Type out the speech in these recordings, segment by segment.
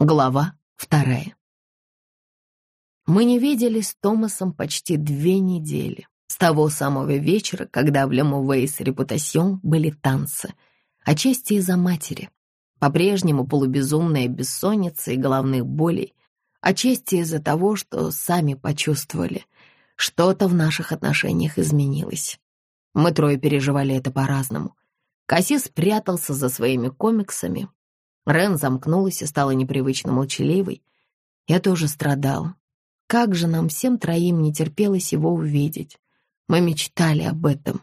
Глава вторая. Мы не виделись с Томасом почти две недели. С того самого вечера, когда в Лемувейс Репутасьон были танцы. Отчасти из-за матери. По-прежнему полубезумная бессонница и головных болей. Отчасти из-за того, что сами почувствовали. Что-то в наших отношениях изменилось. Мы трое переживали это по-разному. Кассис спрятался за своими комиксами, Рен замкнулась и стала непривычно молчаливой. Я тоже страдала. Как же нам всем троим не терпелось его увидеть. Мы мечтали об этом.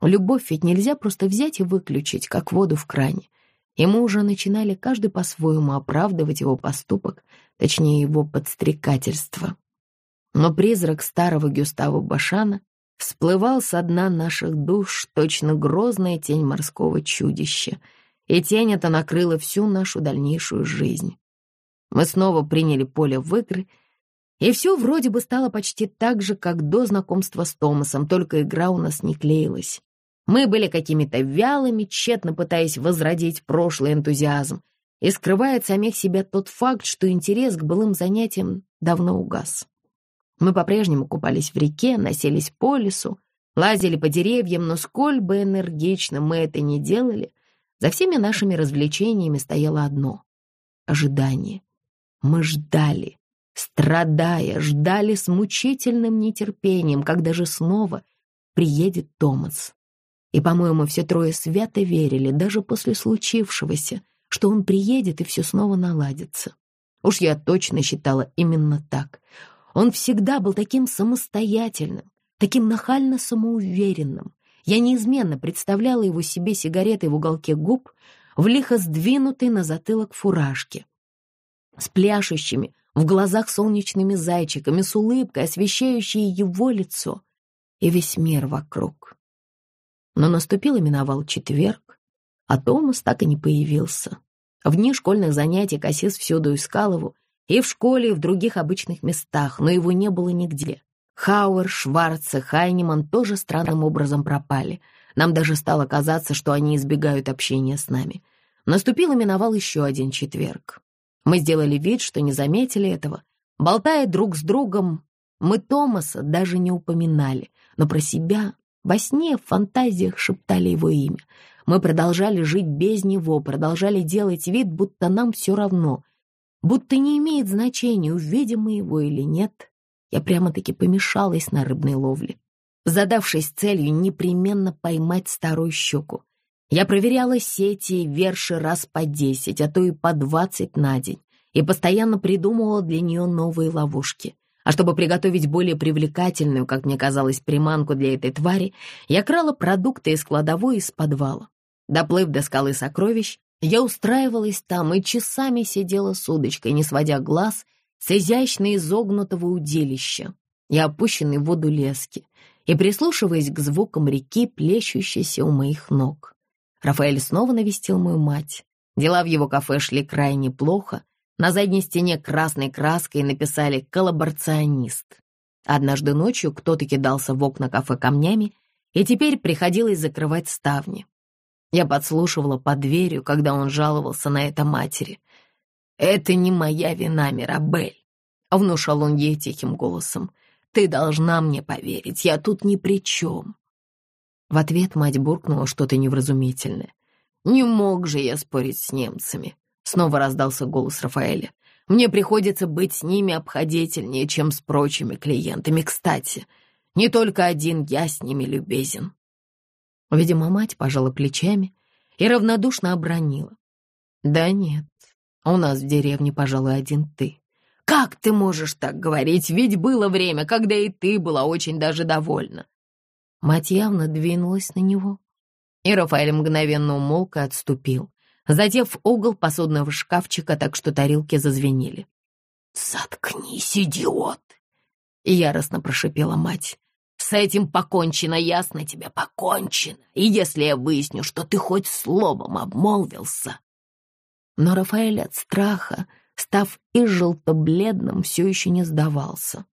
Любовь ведь нельзя просто взять и выключить, как воду в кране. И мы уже начинали каждый по-своему оправдывать его поступок, точнее, его подстрекательство. Но призрак старого Гюстава Башана всплывал со дна наших душ, точно грозная тень морского чудища — и тень эта накрыла всю нашу дальнейшую жизнь. Мы снова приняли поле в игры, и все вроде бы стало почти так же, как до знакомства с Томасом, только игра у нас не клеилась. Мы были какими-то вялыми, тщетно пытаясь возродить прошлый энтузиазм, и скрывая от самих себя тот факт, что интерес к былым занятиям давно угас. Мы по-прежнему купались в реке, носились по лесу, лазили по деревьям, но сколь бы энергично мы это ни делали, за всеми нашими развлечениями стояло одно — ожидание. Мы ждали, страдая, ждали с мучительным нетерпением, когда же снова приедет Томас. И, по-моему, все трое свято верили, даже после случившегося, что он приедет и все снова наладится. Уж я точно считала именно так. Он всегда был таким самостоятельным, таким нахально самоуверенным, я неизменно представляла его себе сигаретой в уголке губ, в лихо сдвинутой на затылок фуражке, с пляшущими в глазах солнечными зайчиками, с улыбкой, освещающей его лицо и весь мир вокруг. Но наступил и миновал четверг, а Томас так и не появился. В дни школьных занятий Кассис всюду искал его, и в школе, и в других обычных местах, но его не было нигде. Хауэр, Шварц и Хайнеман тоже странным образом пропали. Нам даже стало казаться, что они избегают общения с нами. Наступил и миновал еще один четверг. Мы сделали вид, что не заметили этого. Болтая друг с другом, мы Томаса даже не упоминали, но про себя во сне, в фантазиях шептали его имя. Мы продолжали жить без него, продолжали делать вид, будто нам все равно, будто не имеет значения, увидим мы его или нет. Я прямо-таки помешалась на рыбной ловле, задавшись целью непременно поймать старую щуку. Я проверяла сети и верши раз по десять, а то и по двадцать на день, и постоянно придумывала для нее новые ловушки. А чтобы приготовить более привлекательную, как мне казалось, приманку для этой твари, я крала продукты из кладовой из подвала. Доплыв до скалы сокровищ, я устраивалась там и часами сидела с удочкой, не сводя глаз с изящно изогнутого удилища и опущенной в воду лески, и прислушиваясь к звукам реки, плещущейся у моих ног. Рафаэль снова навестил мою мать. Дела в его кафе шли крайне плохо. На задней стене красной краской написали «коллаборационист». Однажды ночью кто-то кидался в окна кафе камнями, и теперь приходилось закрывать ставни. Я подслушивала под дверью, когда он жаловался на это матери. «Это не моя вина, Мирабель», — внушал он ей тихим голосом. «Ты должна мне поверить, я тут ни при чем». В ответ мать буркнула что-то невразумительное. «Не мог же я спорить с немцами», — снова раздался голос Рафаэля. «Мне приходится быть с ними обходительнее, чем с прочими клиентами. Кстати, не только один я с ними любезен». Видимо, мать пожала плечами и равнодушно обронила. «Да нет, у нас в деревне, пожалуй, один ты. Как ты можешь так говорить? Ведь было время, когда и ты была очень даже довольна. Мать явно двинулась на него, и Рафаэль мгновенно умолк и отступил, задев угол посудного шкафчика так, что тарелки зазвенели. «Заткнись, идиот!» — яростно прошипела мать. «С этим покончено, ясно тебе, покончено. И если я выясню, что ты хоть словом обмолвился, но Рафаэль от страха, став и желто-бледным, все еще не сдавался.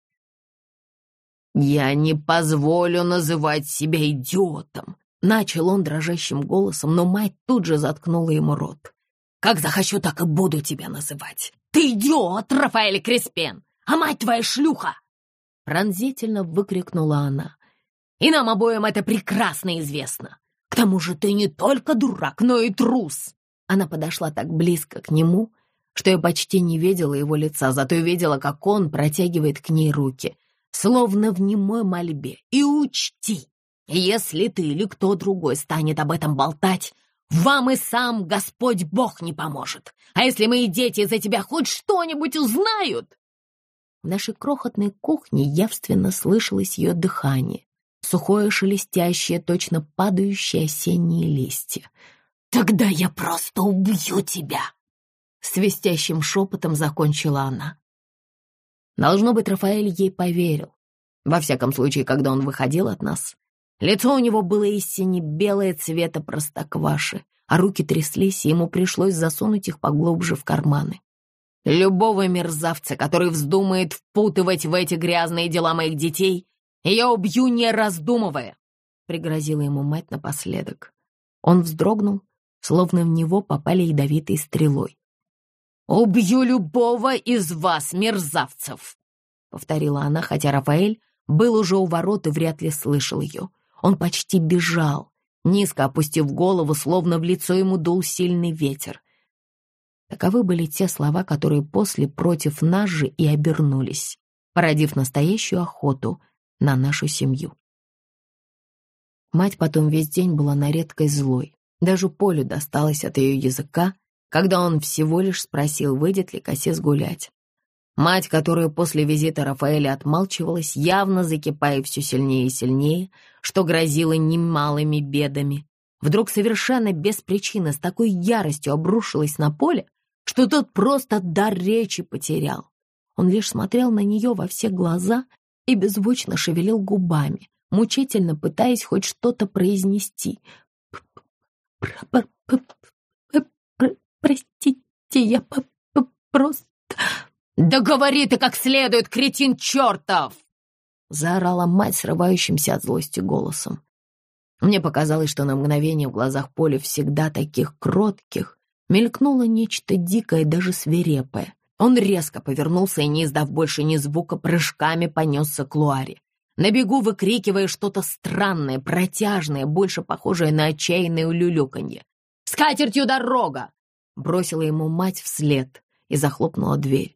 «Я не позволю называть себя идиотом!» Начал он дрожащим голосом, но мать тут же заткнула ему рот. Как захочу, так и буду тебя называть. Ты идиот, Рафаэль Креспен, а мать твоя шлюха!» Пронзительно выкрикнула она. «И нам обоим это прекрасно известно. К тому же ты не только дурак, но и трус!» Она подошла так близко к нему, что я почти не видела его лица, зато видела, как он протягивает к ней руки, словно в немой мольбе. «И учти, если ты или кто другой станет об этом болтать, вам и сам Господь Бог не поможет. А если мои дети из-за тебя хоть что-нибудь узнают?» В нашей крохотной кухне явственно слышалось ее дыхание, сухое шелестящее, точно падающие осенние листья. «Тогда я просто убью тебя!» Свистящим шепотом закончила она. Должно быть, Рафаэль ей поверил. Во всяком случае, когда он выходил от нас, лицо у него было истинно белое цвета простокваши, а руки тряслись, и ему пришлось засунуть их поглубже в карманы. Любого мерзавца, который вздумает впутывать в эти грязные дела моих детей, я убью, не раздумывая, — пригрозила ему мать напоследок. Он вздрогнул, словно в него попали ядовитой стрелой. «Убью любого из вас, мерзавцев!» — повторила она, хотя Рафаэль был уже у ворот и вряд ли слышал ее. Он почти бежал, низко опустив голову, словно в лицо ему дул сильный ветер. Таковы были те слова, которые после против нас же и обернулись, породив настоящую охоту на нашу семью. Мать потом весь день была на редкость злой. Даже Полю досталось от ее языка, когда он всего лишь спросил, выйдет ли Кассис гулять. Мать, которая после визита Рафаэля отмалчивалась, явно закипая все сильнее и сильнее, что грозило немалыми бедами, вдруг совершенно без причины с такой яростью обрушилась на поле, что тот просто дар речи потерял. Он лишь смотрел на нее во все глаза и беззвучно шевелил губами, мучительно пытаясь хоть что-то произнести. «Простите, я просто...» «Да говори ты как следует, кретин чертов!» Заорала мать срывающимся от злости голосом. Мне показалось, что на мгновение в глазах Поля всегда таких кротких мелькнуло нечто дикое, даже свирепое. Он резко повернулся и, не издав больше ни звука, прыжками понесся к Луаре. На бегу выкрикивая что-то странное, протяжное, больше похожее на отчаянное улюлюканье. «С катертью дорога!» Бросила ему мать вслед и захлопнула дверь.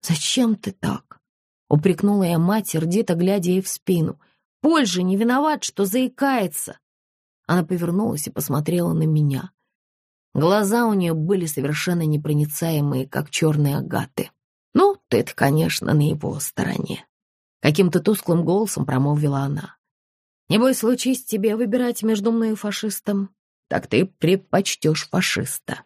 «Зачем ты так?» — упрекнула я мать, сердито глядя ей в спину. «Поль же не виноват, что заикается!» Она повернулась и посмотрела на меня. Глаза у нее были совершенно непроницаемые, как черные агаты. «Ну, ты-то, конечно, на его стороне», — каким-то тусклым голосом промолвила она. «Небось, случись тебе выбирать между мной и фашистом, так ты предпочтешь фашиста.